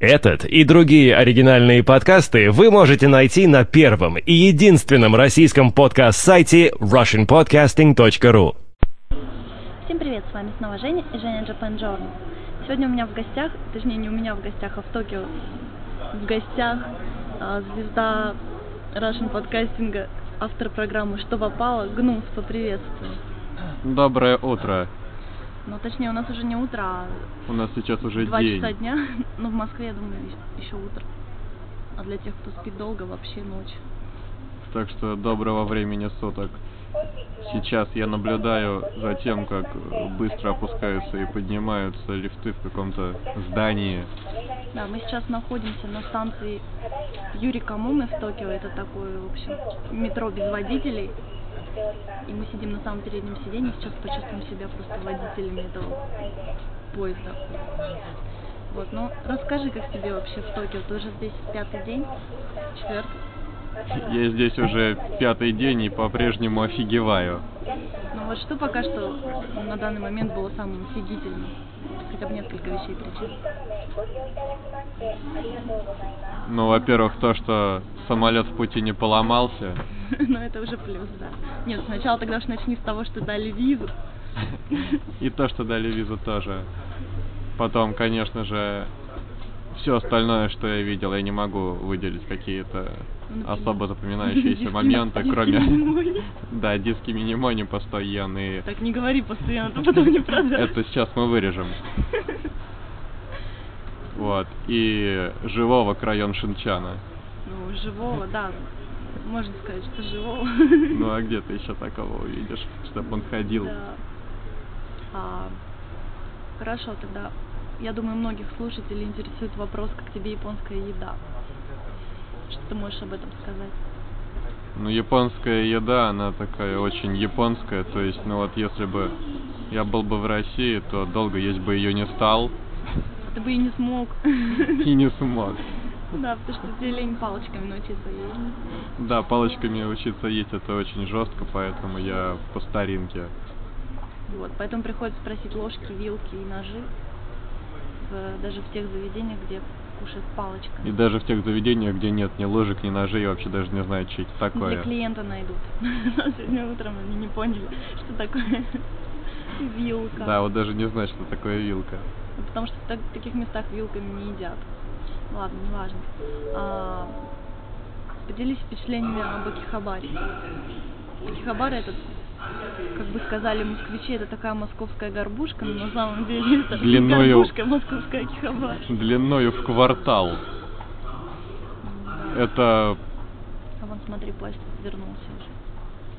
Этот и другие оригинальные подкасты вы можете найти на первом и единственном российском подкаст-сайте russianpodcasting.ru. Всем привет, с вами снова Женя и Женя Japan Journal. Сегодня у меня в гостях, точнее не у меня в гостях, а в Токио в гостях а, звезда Russian подкастинга, автор программы «Что попало?» Гнус, поприветствую. Доброе утро. Ну, точнее, у нас уже не утро, а У нас сейчас уже два день. часа дня. Ну, в Москве, я думаю, еще утро. А для тех, кто спит долго, вообще ночь. Так что доброго времени суток. Сейчас я наблюдаю за тем, как быстро опускаются и поднимаются лифты в каком-то здании. Да, мы сейчас находимся на станции Юрий Камуны в Токио. Это такое, в общем, метро без водителей. И мы сидим на самом переднем сиденье. Сейчас почувствуем себя просто водителями этого поезда. Вот, ну расскажи, как тебе вообще в Токио? Ты уже здесь пятый день, четвертый. Я здесь уже пятый день и по-прежнему офигеваю. Ну вот что пока что на данный момент было самым офигительным? Хотя бы несколько вещей причин. Ну, во-первых, то, что самолет в пути не поломался. Но это уже плюс, да. Нет, сначала тогда уж начни с того, что дали визу. И то, что дали визу тоже. Потом, конечно же, все остальное, что я видел, я не могу выделить какие-то например, особо запоминающиеся моменты, кроме... Да, диски Минимони постоянные. Так не говори постоянно, ты потом не продашь. Это сейчас мы вырежем. Вот. И живого к район Шинчана. Ну, живого, да. Можно сказать, что живого. Ну а где ты еще такого увидишь, чтобы он ходил? Да. А, хорошо, тогда я думаю, многих слушателей интересует вопрос, как тебе японская еда. Что ты можешь об этом сказать? Ну, японская еда, она такая очень японская. То есть, ну вот если бы я был бы в России, то долго есть бы ее не стал Ты бы и не смог. и не смог. Да, потому что тебе лень палочками научиться есть. Да, палочками учиться есть это очень жестко, поэтому я по старинке. Вот, поэтому приходится просить ложки, вилки и ножи. В- даже в тех заведениях, где кушают палочками. И даже в тех заведениях, где нет ни ложек, ни ножей, я вообще даже не знаю, что это такое. клиента найдут. Сегодня утром они не поняли, что такое вилка. Да, вот даже не знаю, что такое вилка. Ну, Потому что в так- таких местах вилками не едят. Ладно, неважно. А, поделись впечатлениями об Акихабаре. Акихабара это, как бы сказали москвичи, это такая московская горбушка, но на самом деле это Длиною- горбушка московская Акихабара. Длиною в квартал. Это, А вон смотри, поезд вернулся уже.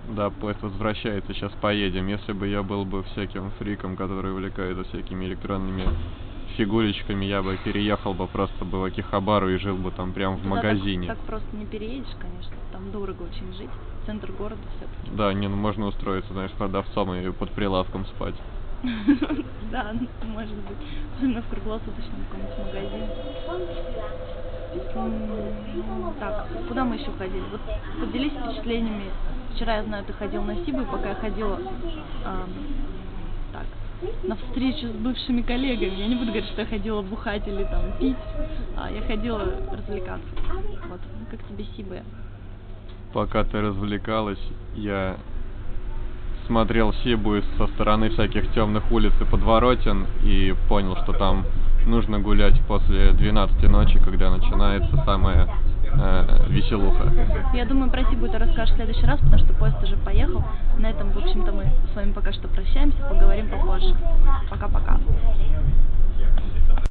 Да, поезд возвращается, сейчас поедем. Если бы я был бы всяким фриком, который увлекается всякими электронными фигурочками, я бы переехал бы просто бы в Акихабару и жил бы там прям в Туда так- магазине. Так, просто не переедешь, конечно, там дорого очень жить. Центр города все-таки. Да, не, ну можно устроиться, знаешь, продавцом и под прилавком спать. Да, может быть. Особенно в круглосуточном каком-нибудь магазине. Так, куда мы еще ходили? Вот поделись впечатлениями. Вчера, я знаю, ты ходил на Сибу, пока я ходила ам, так, на встречу с бывшими коллегами. Я не буду говорить, что я ходила бухать или там пить, а я ходила развлекаться. Вот, как тебе Сибы? Пока ты развлекалась, я смотрел Сибу со стороны всяких темных улиц и подворотен и понял, что там нужно гулять после 12 ночи, когда начинается самая э, веселуха. Я думаю, про Сибу ты расскажешь в следующий раз, потому что поезд уже поехал. На этом, в общем-то, мы с вами пока что прощаемся, поговорим попозже. Пока-пока.